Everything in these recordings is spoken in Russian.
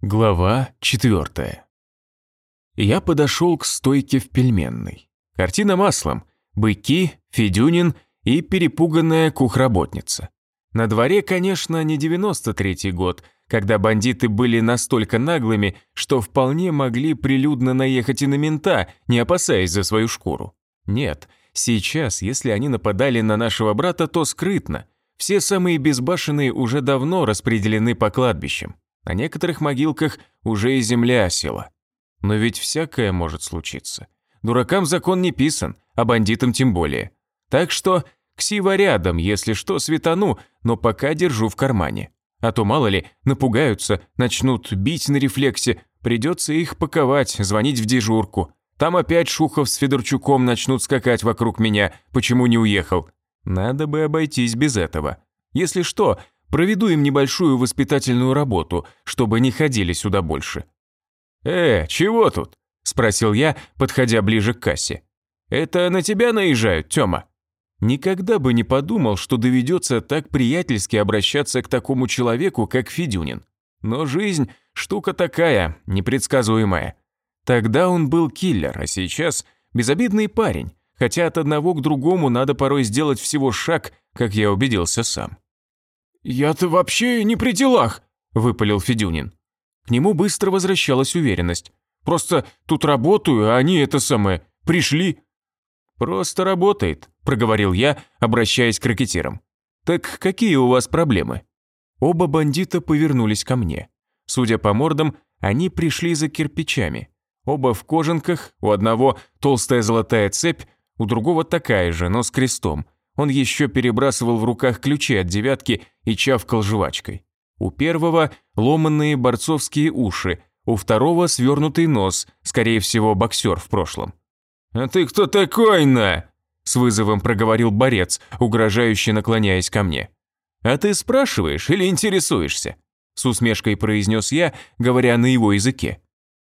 Глава четвертая. Я подошел к стойке в пельменной. Картина маслом. Быки, Федюнин и перепуганная кухработница. На дворе, конечно, не 93-й год, когда бандиты были настолько наглыми, что вполне могли прилюдно наехать и на мента, не опасаясь за свою шкуру. Нет, сейчас, если они нападали на нашего брата, то скрытно. Все самые безбашенные уже давно распределены по кладбищам. На некоторых могилках уже и земля осела. Но ведь всякое может случиться. Дуракам закон не писан, а бандитам тем более. Так что ксива рядом, если что, светану, но пока держу в кармане. А то, мало ли, напугаются, начнут бить на рефлексе, придется их паковать, звонить в дежурку. Там опять Шухов с Федорчуком начнут скакать вокруг меня, почему не уехал. Надо бы обойтись без этого. Если что, Проведу им небольшую воспитательную работу, чтобы не ходили сюда больше». «Э, чего тут?» – спросил я, подходя ближе к кассе. «Это на тебя наезжают, Тёма?» Никогда бы не подумал, что доведется так приятельски обращаться к такому человеку, как Федюнин. Но жизнь – штука такая, непредсказуемая. Тогда он был киллер, а сейчас безобидный парень, хотя от одного к другому надо порой сделать всего шаг, как я убедился сам. «Я-то вообще не при делах», – выпалил Федюнин. К нему быстро возвращалась уверенность. «Просто тут работаю, а они это самое, пришли». «Просто работает», – проговорил я, обращаясь к ракетирам. «Так какие у вас проблемы?» Оба бандита повернулись ко мне. Судя по мордам, они пришли за кирпичами. Оба в кожанках, у одного толстая золотая цепь, у другого такая же, но с крестом – он еще перебрасывал в руках ключи от девятки и чавкал жвачкой. У первого ломанные борцовские уши, у второго свернутый нос, скорее всего, боксер в прошлом. «А ты кто такой, на?» – с вызовом проговорил борец, угрожающе наклоняясь ко мне. «А ты спрашиваешь или интересуешься?» – с усмешкой произнес я, говоря на его языке.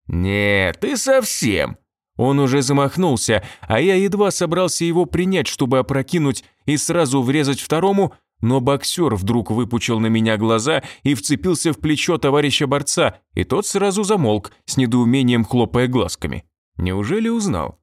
«Нет, ты совсем!» Он уже замахнулся, а я едва собрался его принять, чтобы опрокинуть и сразу врезать второму, но боксер вдруг выпучил на меня глаза и вцепился в плечо товарища борца, и тот сразу замолк, с недоумением хлопая глазками. Неужели узнал?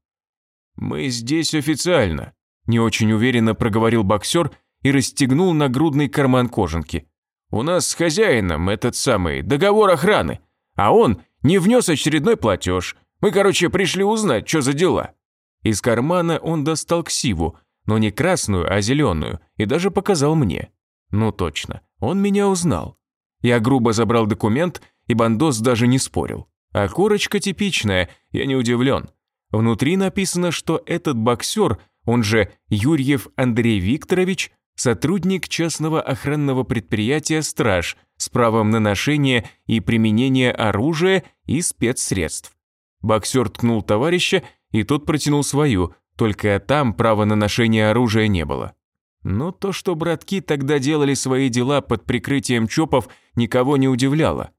«Мы здесь официально», – не очень уверенно проговорил боксер и расстегнул нагрудный карман кожанки. «У нас с хозяином этот самый договор охраны, а он не внес очередной платеж, мы, короче, пришли узнать, что за дела». Из кармана он достал ксиву, но не красную, а зеленую, и даже показал мне. Ну точно, он меня узнал. Я грубо забрал документ, и Бандос даже не спорил. А корочка типичная, я не удивлен. Внутри написано, что этот боксер, он же Юрьев Андрей Викторович, сотрудник частного охранного предприятия «Страж» с правом на ношение и применение оружия и спецсредств. Боксер ткнул товарища, и тот протянул свою, только там права на ношение оружия не было. Но то, что братки тогда делали свои дела под прикрытием ЧОПов, никого не удивляло.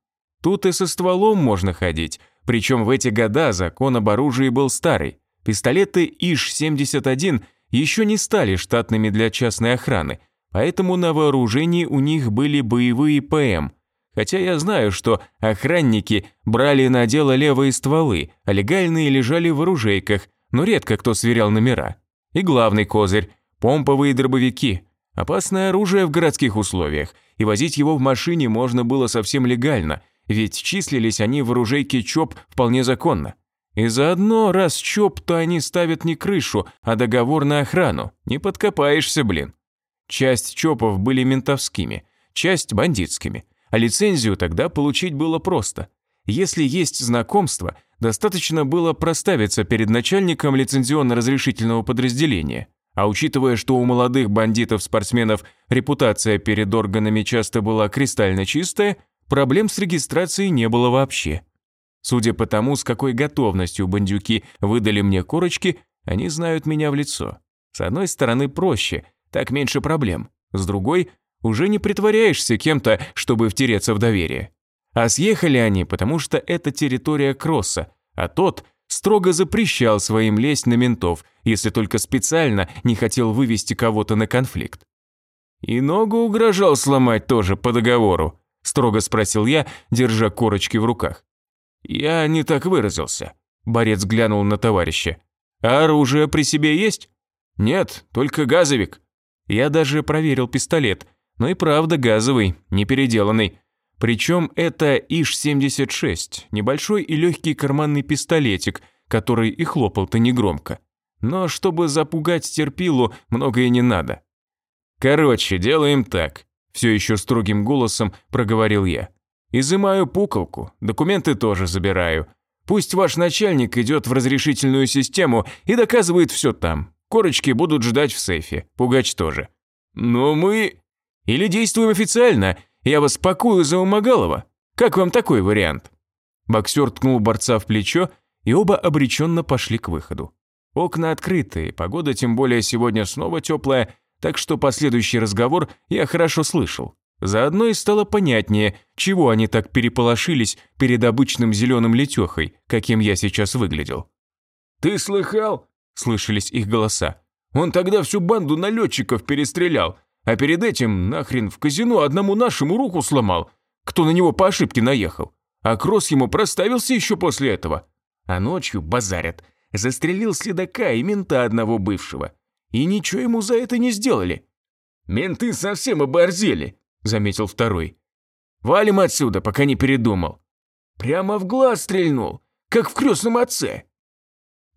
Тут и со стволом можно ходить, причем в эти года закон об оружии был старый. Пистолеты ИШ-71 еще не стали штатными для частной охраны, поэтому на вооружении у них были боевые ПМ – Хотя я знаю, что охранники брали на дело левые стволы, а легальные лежали в оружейках, но редко кто сверял номера. И главный козырь – помповые дробовики. Опасное оружие в городских условиях, и возить его в машине можно было совсем легально, ведь числились они в оружейке ЧОП вполне законно. И заодно, раз ЧОП, то они ставят не крышу, а договор на охрану. Не подкопаешься, блин. Часть ЧОПов были ментовскими, часть бандитскими – а лицензию тогда получить было просто. Если есть знакомство, достаточно было проставиться перед начальником лицензионно-разрешительного подразделения. А учитывая, что у молодых бандитов-спортсменов репутация перед органами часто была кристально чистая, проблем с регистрацией не было вообще. Судя по тому, с какой готовностью бандюки выдали мне корочки, они знают меня в лицо. С одной стороны проще, так меньше проблем. С другой – уже не притворяешься кем-то, чтобы втереться в доверие. А съехали они, потому что это территория Кросса, а тот строго запрещал своим лезть на ментов, если только специально не хотел вывести кого-то на конфликт. И ногу угрожал сломать тоже по договору, строго спросил я, держа корочки в руках. «Я не так выразился», – борец глянул на товарища. «А оружие при себе есть?» «Нет, только газовик». Я даже проверил пистолет, но и правда газовый, не переделанный. Причем это ИШ-76, небольшой и легкий карманный пистолетик, который и хлопал-то негромко. Но чтобы запугать терпилу, многое не надо. «Короче, делаем так», – все еще строгим голосом проговорил я. «Изымаю пуколку, документы тоже забираю. Пусть ваш начальник идет в разрешительную систему и доказывает все там. Корочки будут ждать в сейфе, пугач тоже. Но мы... Или действуем официально, я вас пакую за Умагалова. Как вам такой вариант?» Боксер ткнул борца в плечо, и оба обреченно пошли к выходу. Окна открыты, погода тем более сегодня снова теплая, так что последующий разговор я хорошо слышал. Заодно и стало понятнее, чего они так переполошились перед обычным зеленым летехой, каким я сейчас выглядел. «Ты слыхал?» – слышались их голоса. «Он тогда всю банду налетчиков перестрелял, а перед этим нахрен в казино одному нашему руку сломал, кто на него по ошибке наехал. А Кросс ему проставился еще после этого. А ночью базарят. Застрелил следака и мента одного бывшего. И ничего ему за это не сделали. «Менты совсем оборзели», – заметил второй. «Валим отсюда, пока не передумал». «Прямо в глаз стрельнул, как в крестном отце».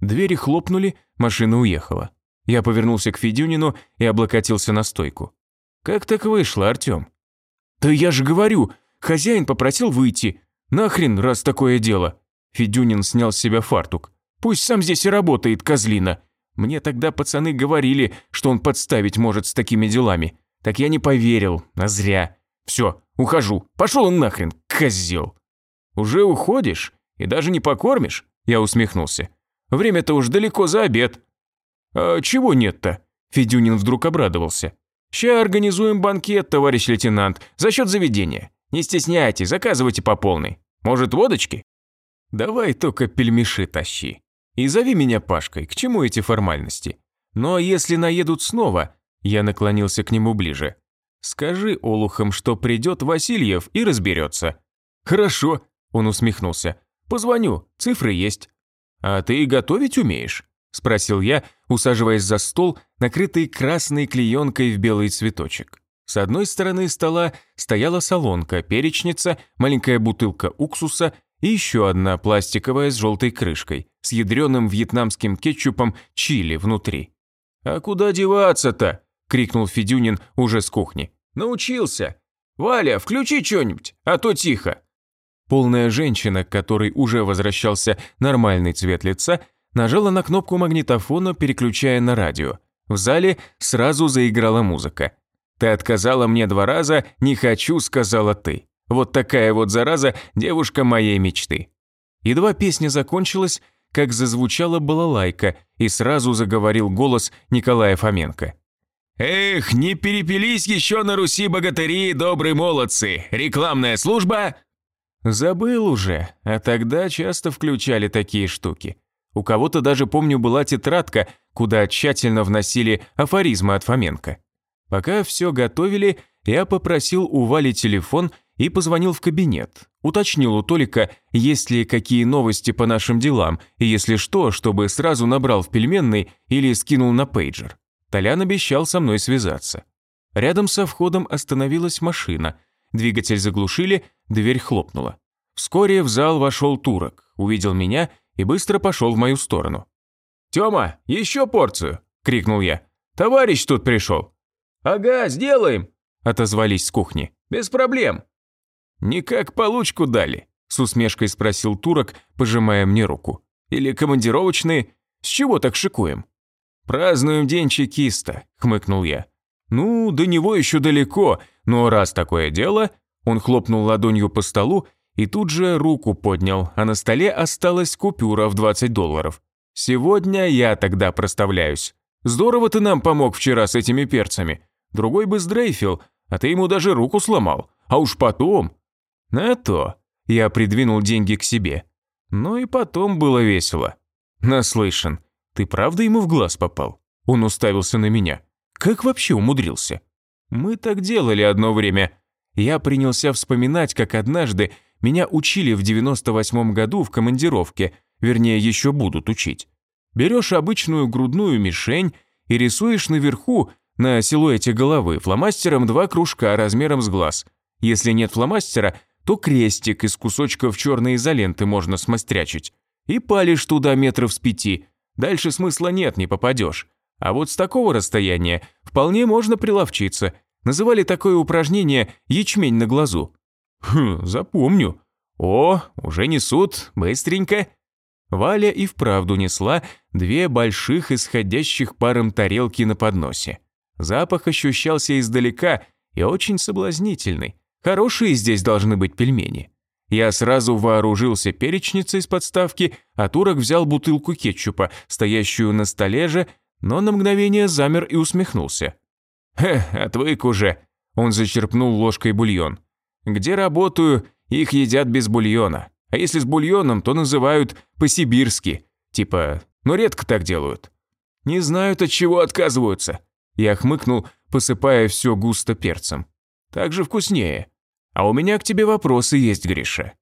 Двери хлопнули, машина уехала. Я повернулся к Федюнину и облокотился на стойку. «Как так вышло, Артем?» «Да я же говорю, хозяин попросил выйти. Нахрен, раз такое дело?» Федюнин снял с себя фартук. «Пусть сам здесь и работает, козлина. Мне тогда пацаны говорили, что он подставить может с такими делами. Так я не поверил, а зря. Все, ухожу. Пошел он нахрен, козел!» «Уже уходишь? И даже не покормишь?» Я усмехнулся. «Время-то уж далеко за обед». «А чего нет-то?» Федюнин вдруг обрадовался. «Ща организуем банкет, товарищ лейтенант, за счет заведения. Не стесняйтесь, заказывайте по полной. Может, водочки?» «Давай только пельмеши тащи. И зови меня Пашкой, к чему эти формальности? Ну а если наедут снова?» Я наклонился к нему ближе. «Скажи олухам, что придет Васильев и разберется». «Хорошо», – он усмехнулся. «Позвоню, цифры есть». «А ты готовить умеешь?» – спросил я, усаживаясь за стол, накрытый красной клеенкой в белый цветочек. С одной стороны стола стояла солонка, перечница, маленькая бутылка уксуса и еще одна пластиковая с желтой крышкой, с ядреным вьетнамским кетчупом чили внутри. «А куда деваться-то?» – крикнул Федюнин уже с кухни. «Научился! Валя, включи что-нибудь, а то тихо!» Полная женщина, к которой уже возвращался нормальный цвет лица, нажала на кнопку магнитофона, переключая на радио. В зале сразу заиграла музыка. «Ты отказала мне два раза, не хочу», – сказала ты. Вот такая вот зараза девушка моей мечты. Едва песня закончилась, как зазвучала балалайка, и сразу заговорил голос Николая Фоменко. «Эх, не перепились еще на Руси богатыри, добрые молодцы! Рекламная служба?» Забыл уже, а тогда часто включали такие штуки. У кого-то даже, помню, была тетрадка, куда тщательно вносили афоризмы от Фоменко. Пока все готовили, я попросил у Вали телефон и позвонил в кабинет. Уточнил у Толика, есть ли какие новости по нашим делам, и если что, чтобы сразу набрал в пельменный или скинул на пейджер. Толян обещал со мной связаться. Рядом со входом остановилась машина. Двигатель заглушили, дверь хлопнула. Вскоре в зал вошел турок, увидел меня и быстро пошел в мою сторону. «Тёма, еще порцию!» – крикнул я. «Товарищ тут пришел!» «Ага, сделаем!» – отозвались с кухни. «Без проблем!» «Не как получку дали?» – с усмешкой спросил турок, пожимая мне руку. «Или командировочные? С чего так шикуем?» «Празднуем день чекиста», – хмыкнул я. «Ну, до него еще далеко, но раз такое дело...» Он хлопнул ладонью по столу и тут же руку поднял, а на столе осталась купюра в 20 долларов. «Сегодня я тогда проставляюсь. Здорово ты нам помог вчера с этими перцами. Другой бы сдрейфил, а ты ему даже руку сломал. А уж потом...» «А то...» Я придвинул деньги к себе. Ну и потом было весело. «Наслышан, ты правда ему в глаз попал?» Он уставился на меня. «Как вообще умудрился?» «Мы так делали одно время. я принялся вспоминать, как однажды меня учили в 98 году в командировке, вернее, еще будут учить. Берешь обычную грудную мишень и рисуешь наверху, на силуэте головы, фломастером два кружка размером с глаз. Если нет фломастера, то крестик из кусочков черной изоленты можно смострячить. И палишь туда метров с пяти. Дальше смысла нет, не попадешь. А вот с такого расстояния вполне можно приловчиться. Называли такое упражнение «ячмень на глазу». Хм, запомню. О, уже несут, быстренько. Валя и вправду несла две больших исходящих паром тарелки на подносе. Запах ощущался издалека и очень соблазнительный. Хорошие здесь должны быть пельмени. Я сразу вооружился перечницей с подставки, а Турок взял бутылку кетчупа, стоящую на столе же, но на мгновение замер и усмехнулся. «Хе, отвык уже», – он зачерпнул ложкой бульон. «Где работаю, их едят без бульона. А если с бульоном, то называют по-сибирски. Типа, но «ну, редко так делают. Не знают, от чего отказываются. Я хмыкнул, посыпая все густо перцем. Так же вкуснее. А у меня к тебе вопросы есть, Гриша.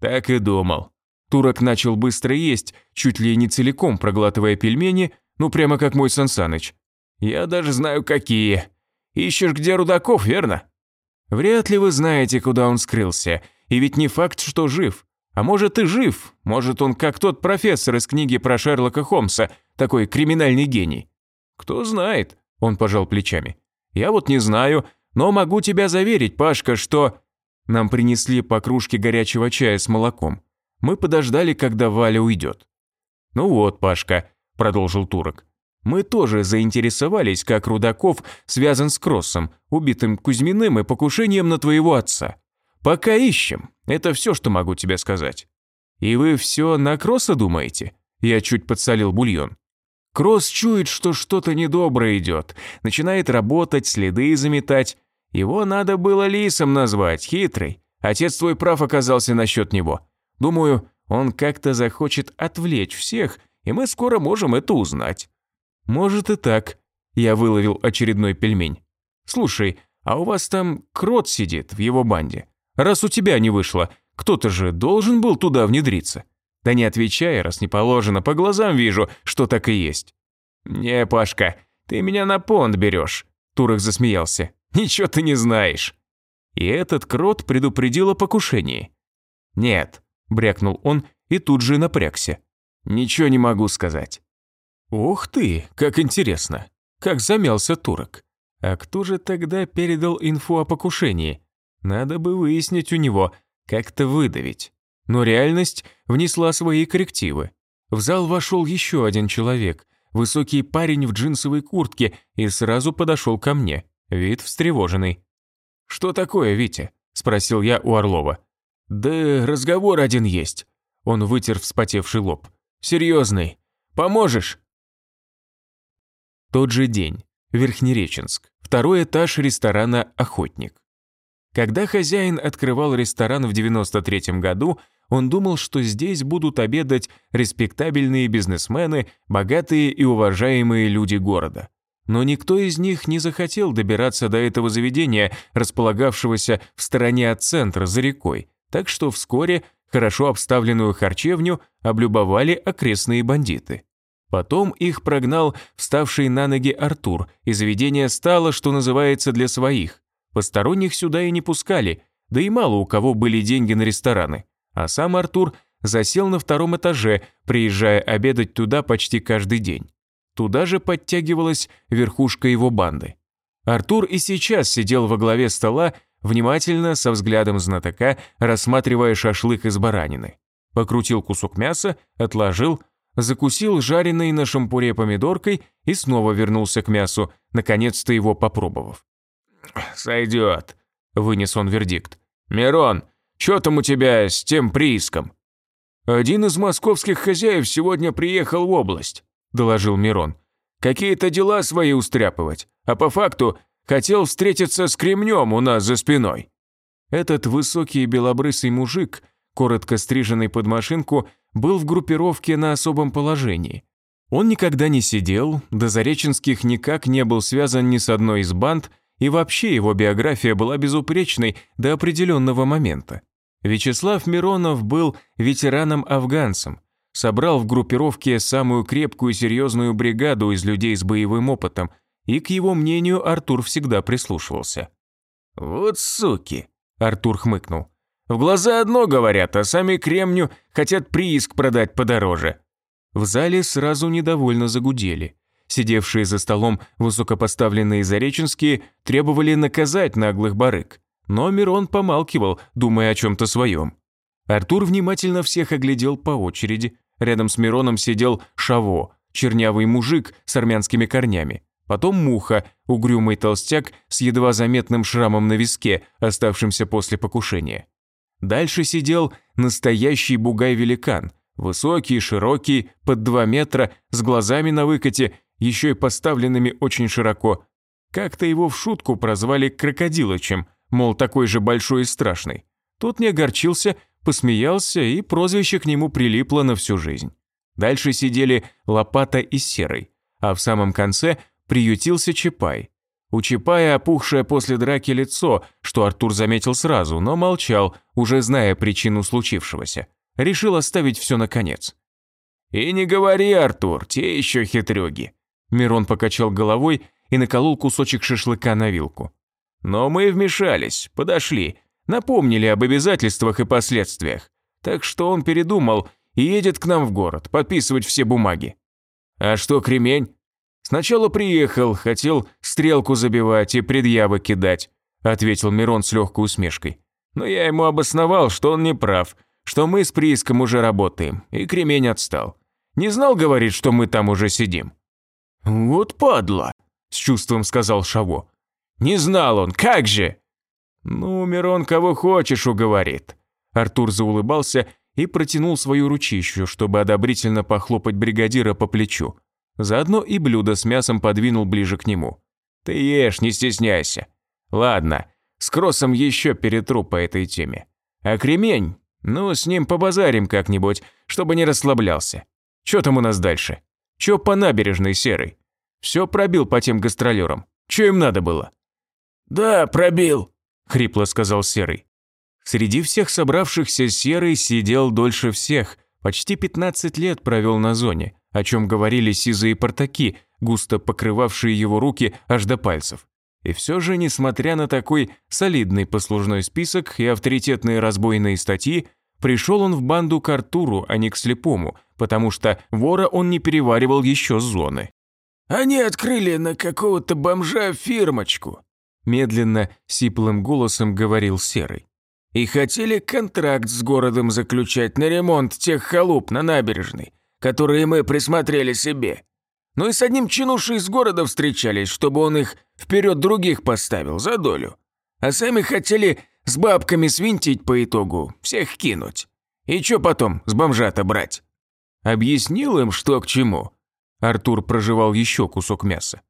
Так и думал. Турок начал быстро есть, чуть ли не целиком проглатывая пельмени, ну прямо как мой Сансаныч. Я даже знаю, какие. Ищешь, где Рудаков, верно? Вряд ли вы знаете, куда он скрылся. И ведь не факт, что жив. А может и жив. Может он как тот профессор из книги про Шерлока Холмса, такой криминальный гений. Кто знает. Он пожал плечами. «Я вот не знаю, но могу тебя заверить, Пашка, что...» Нам принесли по кружке горячего чая с молоком. Мы подождали, когда Валя уйдет. «Ну вот, Пашка», – продолжил Турок. «Мы тоже заинтересовались, как Рудаков связан с Кроссом, убитым Кузьминым и покушением на твоего отца. Пока ищем. Это все, что могу тебе сказать». «И вы все на Кросса думаете?» Я чуть подсолил бульон. Кросс чует, что что-то недоброе идет, начинает работать, следы заметать. Его надо было лисом назвать, хитрый. Отец твой прав оказался насчет него. Думаю, он как-то захочет отвлечь всех, и мы скоро можем это узнать». «Может и так», – я выловил очередной пельмень. «Слушай, а у вас там крот сидит в его банде. Раз у тебя не вышло, кто-то же должен был туда внедриться». Да не отвечай, раз не положено, по глазам вижу, что так и есть. Не, Пашка, ты меня на понт берешь. Турок засмеялся. Ничего ты не знаешь. И этот крот предупредил о покушении. Нет, брякнул он и тут же напрягся. Ничего не могу сказать. Ух ты, как интересно. Как замялся турок. А кто же тогда передал инфу о покушении? Надо бы выяснить у него, как-то выдавить. Но реальность внесла свои коррективы. В зал вошел еще один человек, высокий парень в джинсовой куртке, и сразу подошел ко мне, вид встревоженный. «Что такое, Витя?» – спросил я у Орлова. «Да разговор один есть». Он вытер вспотевший лоб. «Серьезный. Поможешь?» Тот же день. Верхнереченск. Второй этаж ресторана «Охотник». Когда хозяин открывал ресторан в 93 году, он думал, что здесь будут обедать респектабельные бизнесмены, богатые и уважаемые люди города. Но никто из них не захотел добираться до этого заведения, располагавшегося в стороне от центра, за рекой, так что вскоре хорошо обставленную харчевню облюбовали окрестные бандиты. Потом их прогнал вставший на ноги Артур, и заведение стало, что называется, для своих. Посторонних сюда и не пускали, да и мало у кого были деньги на рестораны а сам Артур засел на втором этаже, приезжая обедать туда почти каждый день. Туда же подтягивалась верхушка его банды. Артур и сейчас сидел во главе стола, внимательно, со взглядом знатока, рассматривая шашлык из баранины. Покрутил кусок мяса, отложил, закусил жареной на шампуре помидоркой и снова вернулся к мясу, наконец-то его попробовав. «Сойдет», – вынес он вердикт. «Мирон, что там у тебя с тем прииском?» «Один из московских хозяев сегодня приехал в область», – доложил Мирон. «Какие-то дела свои устряпывать, а по факту хотел встретиться с кремнем у нас за спиной». Этот высокий белобрысый мужик, коротко стриженный под машинку, был в группировке на особом положении. Он никогда не сидел, до Зареченских никак не был связан ни с одной из банд и вообще его биография была безупречной до определенного момента. Вячеслав Миронов был ветераном-афганцем, собрал в группировке самую крепкую и серьезную бригаду из людей с боевым опытом, и к его мнению Артур всегда прислушивался. «Вот суки!» – Артур хмыкнул. «В глаза одно говорят, а сами кремню хотят прииск продать подороже». В зале сразу недовольно загудели. Сидевшие за столом высокопоставленные зареченские требовали наказать наглых барыг. Но Мирон помалкивал, думая о чем-то своем. Артур внимательно всех оглядел по очереди. Рядом с Мироном сидел Шаво, чернявый мужик с армянскими корнями. Потом Муха, угрюмый толстяк с едва заметным шрамом на виске, оставшимся после покушения. Дальше сидел настоящий бугай-великан, высокий, широкий, под два метра, с глазами на выкате еще и поставленными очень широко. Как-то его в шутку прозвали Крокодилычем, мол, такой же большой и страшный. Тот не огорчился, посмеялся, и прозвище к нему прилипло на всю жизнь. Дальше сидели Лопата и Серый, а в самом конце приютился Чапай. У опухшее после драки лицо, что Артур заметил сразу, но молчал, уже зная причину случившегося. Решил оставить все наконец. «И не говори, Артур, те еще хитрюги», Мирон покачал головой и наколол кусочек шашлыка на вилку. «Но мы вмешались, подошли, напомнили об обязательствах и последствиях. Так что он передумал и едет к нам в город, подписывать все бумаги». «А что кремень?» «Сначала приехал, хотел стрелку забивать и предъявы кидать», ответил Мирон с легкой усмешкой. «Но я ему обосновал, что он не прав, что мы с прииском уже работаем, и кремень отстал. Не знал, говорит, что мы там уже сидим». «Вот падла», – с чувством сказал Шаво. «Не знал он, как же!» «Ну, Мирон кого хочешь уговорит». Артур заулыбался и протянул свою ручищу, чтобы одобрительно похлопать бригадира по плечу. Заодно и блюдо с мясом подвинул ближе к нему. «Ты ешь, не стесняйся. Ладно, с Кроссом еще перетру по этой теме. А кремень? Ну, с ним побазарим как-нибудь, чтобы не расслаблялся. Че там у нас дальше?» Чё по набережной серой? Все пробил по тем гастролерам. Чё им надо было?» «Да, пробил», – хрипло сказал Серый. Среди всех собравшихся Серый сидел дольше всех, почти 15 лет провел на зоне, о чем говорили сизые портаки, густо покрывавшие его руки аж до пальцев. И все же, несмотря на такой солидный послужной список и авторитетные разбойные статьи, пришел он в банду к Артуру, а не к слепому, потому что вора он не переваривал еще зоны. «Они открыли на какого-то бомжа фирмочку», медленно, сиплым голосом говорил Серый. «И хотели контракт с городом заключать на ремонт тех халуп на набережной, которые мы присмотрели себе. Ну и с одним чинушей из города встречались, чтобы он их вперед других поставил за долю. А сами хотели с бабками свинтить по итогу, всех кинуть. И чё потом с бомжа-то брать?» Объяснил им, что к чему. Артур проживал еще кусок мяса.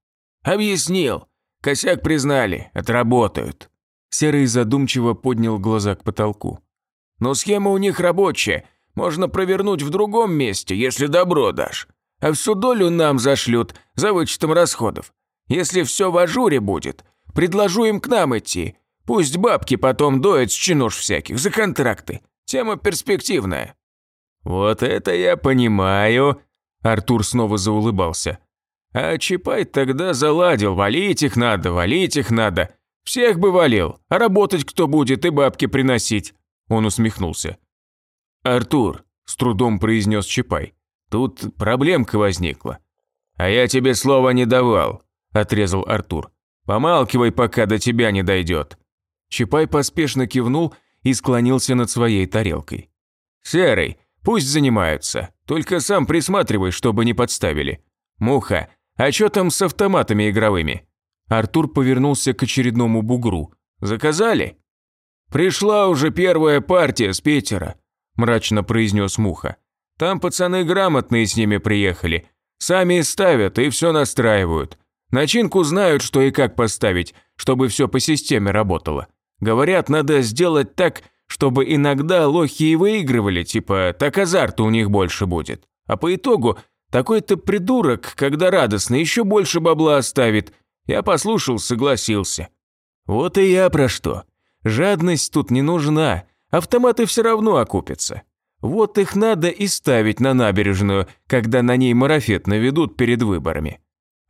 Объяснил. Косяк признали, отработают. Серый задумчиво поднял глаза к потолку. Но схема у них рабочая, можно провернуть в другом месте, если добро дашь. А всю долю нам зашлют за вычетом расходов. Если все в ажуре будет, предложу им к нам идти. Пусть бабки потом доят с чинуш всяких за контракты. Тема перспективная. «Вот это я понимаю», – Артур снова заулыбался. «А Чапай тогда заладил, валить их надо, валить их надо. Всех бы валил, а работать кто будет и бабки приносить». Он усмехнулся. «Артур», – с трудом произнес Чапай, – «тут проблемка возникла». «А я тебе слова не давал», – отрезал Артур. «Помалкивай, пока до тебя не дойдет». Чапай поспешно кивнул и склонился над своей тарелкой. «Серый, Пусть занимаются, только сам присматривай, чтобы не подставили. Муха, а что там с автоматами игровыми?» Артур повернулся к очередному бугру. «Заказали?» «Пришла уже первая партия с Питера», – мрачно произнес Муха. «Там пацаны грамотные с ними приехали. Сами ставят и все настраивают. Начинку знают, что и как поставить, чтобы все по системе работало. Говорят, надо сделать так, чтобы иногда лохи и выигрывали, типа так азарта у них больше будет. А по итогу такой-то придурок, когда радостно, еще больше бабла оставит. Я послушал, согласился. Вот и я про что. Жадность тут не нужна, автоматы все равно окупятся. Вот их надо и ставить на набережную, когда на ней марафет наведут перед выборами.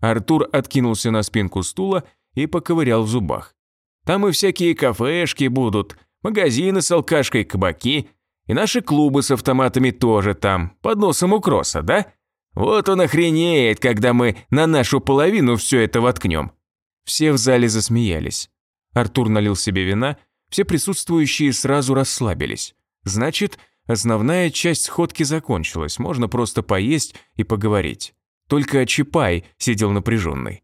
Артур откинулся на спинку стула и поковырял в зубах. Там и всякие кафешки будут, магазины с алкашкой, кабаки, и наши клубы с автоматами тоже там, под носом у Кросса, да? Вот он охренеет, когда мы на нашу половину все это воткнем. Все в зале засмеялись. Артур налил себе вина, все присутствующие сразу расслабились. Значит, основная часть сходки закончилась, можно просто поесть и поговорить. Только Чапай сидел напряженный.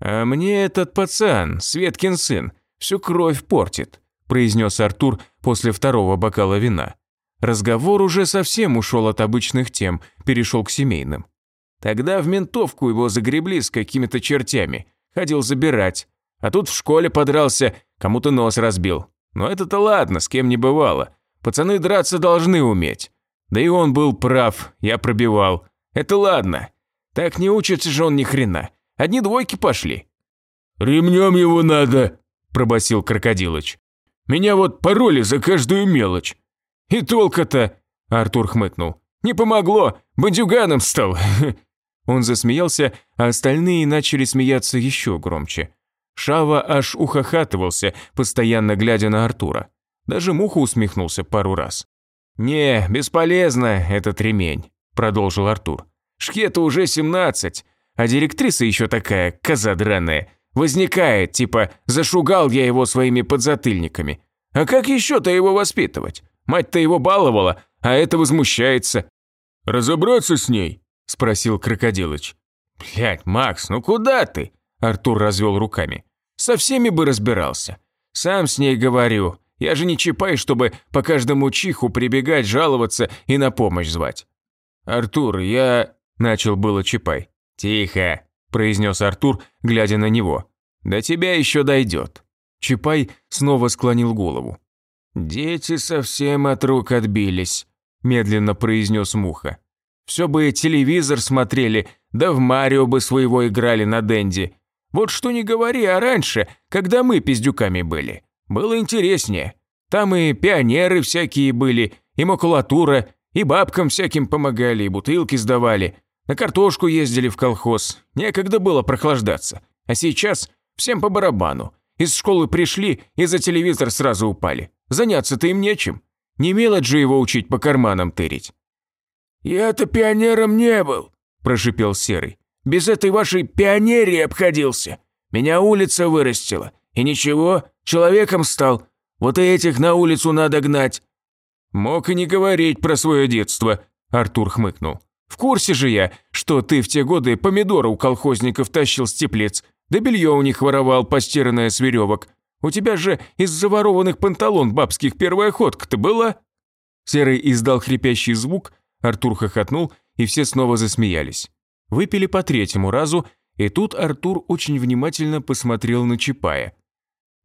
«А мне этот пацан, Светкин сын, всю кровь портит», произнес Артур после второго бокала вина. Разговор уже совсем ушел от обычных тем, перешел к семейным. Тогда в ментовку его загребли с какими-то чертями, ходил забирать. А тут в школе подрался, кому-то нос разбил. Но это-то ладно, с кем не бывало. Пацаны драться должны уметь. Да и он был прав, я пробивал. Это ладно. Так не учится же он ни хрена. Одни двойки пошли. «Ремнем его надо», – пробасил Крокодилыч. «Меня вот пароли за каждую мелочь». «И толка-то», – Артур хмыкнул. «Не помогло, бандюганом стал». Он засмеялся, а остальные начали смеяться еще громче. Шава аж ухахатывался, постоянно глядя на Артура. Даже Муха усмехнулся пару раз. «Не, бесполезно этот ремень», – продолжил Артур. «Шхету уже семнадцать, а директриса еще такая, коза драная. Возникает, типа, зашугал я его своими подзатыльниками. А как еще-то его воспитывать? Мать-то его баловала, а это возмущается». «Разобраться с ней?» – спросил Крокодилыч. «Блядь, Макс, ну куда ты?» Артур развел руками. «Со всеми бы разбирался. Сам с ней говорю. Я же не чипай, чтобы по каждому чиху прибегать, жаловаться и на помощь звать». «Артур, я...» – начал было чипай. «Тихо», – произнес Артур, глядя на него. «До тебя еще дойдет». Чипай снова склонил голову. «Дети совсем от рук отбились», – медленно произнес Муха. «Все бы телевизор смотрели, да в Марио бы своего играли на Дэнди. Вот что не говори, а раньше, когда мы пиздюками были, было интереснее. Там и пионеры всякие были, и макулатура, и бабкам всяким помогали, и бутылки сдавали. На картошку ездили в колхоз, некогда было прохлаждаться. А сейчас всем по барабану. Из школы пришли и за телевизор сразу упали. Заняться-то им нечем. Не мелочь же его учить по карманам тырить. «Я-то пионером не был», – прошипел Серый. Без этой вашей пионерии обходился. Меня улица вырастила. И ничего, человеком стал. Вот и этих на улицу надо гнать». «Мог и не говорить про свое детство», – Артур хмыкнул. «В курсе же я, что ты в те годы помидоры у колхозников тащил с теплиц, да белье у них воровал, постиранное с веревок. У тебя же из заворованных панталон бабских первая ходка-то была?» Серый издал хрипящий звук, Артур хохотнул, и все снова засмеялись. Выпили по третьему разу, и тут Артур очень внимательно посмотрел на Чапая.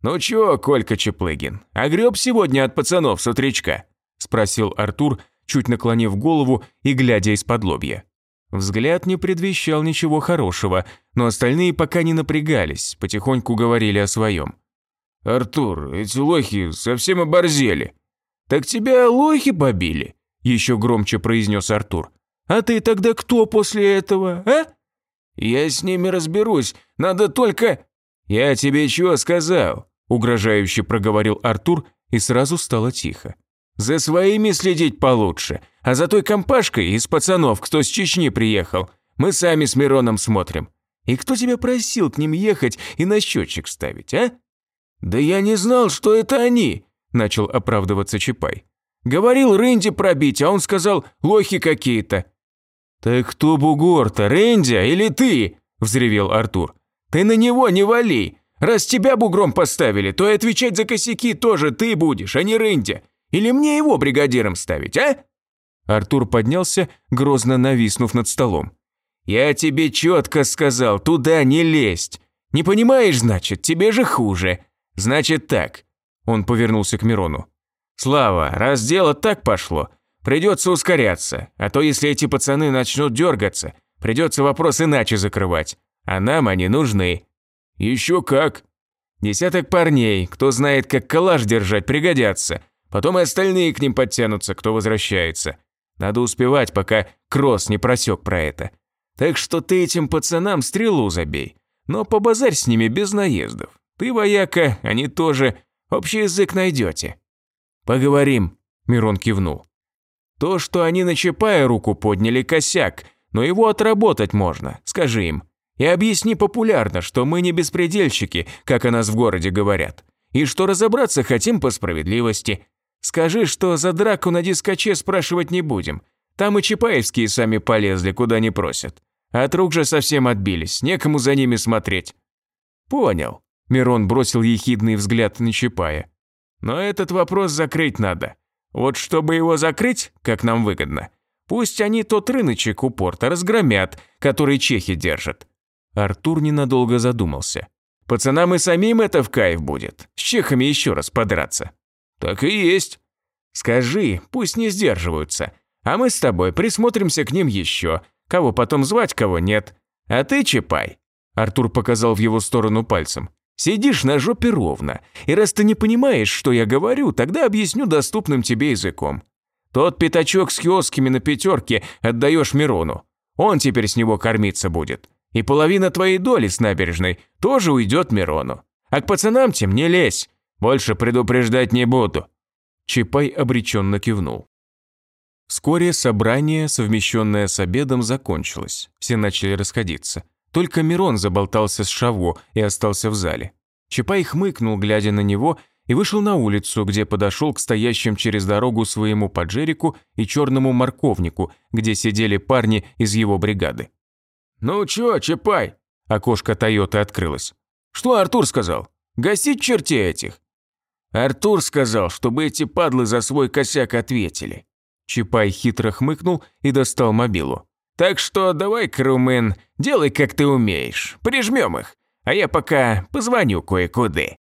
«Ну чё, Колька Чеплыгин, огреб сегодня от пацанов с утречка?» – спросил Артур, чуть наклонив голову и глядя из-под лобья. Взгляд не предвещал ничего хорошего, но остальные пока не напрягались, потихоньку говорили о своем. «Артур, эти лохи совсем оборзели». «Так тебя лохи побили?» – еще громче произнес Артур. А ты тогда кто после этого, а? Я с ними разберусь, надо только... Я тебе чего сказал? Угрожающе проговорил Артур, и сразу стало тихо. За своими следить получше, а за той компашкой из пацанов, кто с Чечни приехал, мы сами с Мироном смотрим. И кто тебя просил к ним ехать и на счетчик ставить, а? Да я не знал, что это они, начал оправдываться Чапай. Говорил Рэнди пробить, а он сказал, лохи какие-то. «Так кто бугор-то, Рэнди или ты?» – взревел Артур. «Ты на него не вали! Раз тебя бугром поставили, то и отвечать за косяки тоже ты будешь, а не Рэнди. Или мне его бригадиром ставить, а?» Артур поднялся, грозно нависнув над столом. «Я тебе четко сказал, туда не лезть. Не понимаешь, значит, тебе же хуже. Значит так». Он повернулся к Мирону. «Слава, раз дело так пошло, Придется ускоряться, а то если эти пацаны начнут дергаться, придется вопрос иначе закрывать. А нам они нужны». «Еще как». Десяток парней, кто знает, как калаш держать, пригодятся. Потом и остальные к ним подтянутся, кто возвращается. Надо успевать, пока Кросс не просек про это. Так что ты этим пацанам стрелу забей. Но побазарь с ними без наездов. Ты вояка, они тоже. Общий язык найдете. Поговорим, Мирон кивнул. То, что они на Чапая руку подняли, косяк, но его отработать можно, скажи им. И объясни популярно, что мы не беспредельщики, как о нас в городе говорят. И что разобраться хотим по справедливости. Скажи, что за драку на дискоче спрашивать не будем. Там и Чапаевские сами полезли, куда не просят. От рук же совсем отбились, некому за ними смотреть». «Понял», – Мирон бросил ехидный взгляд на Чапая. «Но этот вопрос закрыть надо. Вот чтобы его закрыть, как нам выгодно, пусть они тот рыночек у порта разгромят, который чехи держат». Артур ненадолго задумался. «Пацанам и самим это в кайф будет, с чехами еще раз подраться». «Так и есть». «Скажи, пусть не сдерживаются, а мы с тобой присмотримся к ним еще, Кого потом звать, кого нет. А ты, Чапай, Артур показал в его сторону пальцем, сидишь на жопе ровно. И раз ты не понимаешь, что я говорю, тогда объясню доступным тебе языком. Тот пятачок с киосками на пятерке отдаешь Мирону. Он теперь с него кормиться будет. И половина твоей доли с набережной тоже уйдет Мирону. А к пацанам тем не лезь. Больше предупреждать не буду». Чапай обреченно кивнул. Вскоре собрание, совмещенное с обедом, закончилось. Все начали расходиться. Только Мирон заболтался с Шаво и остался в зале. Чапай хмыкнул, глядя на него, и вышел на улицу, где подошел к стоящим через дорогу своему поджерику и черному морковнику, где сидели парни из его бригады. «Ну чё, Чапай?» Окошко Тойоты открылось. «Что Артур сказал? Гасить чертей этих?» Артур сказал, чтобы эти падлы за свой косяк ответили. Чапай хитро хмыкнул и достал мобилу. «Так что давай, Крумен, делай, как ты умеешь. Прижмем их. А я пока позвоню кое-куда».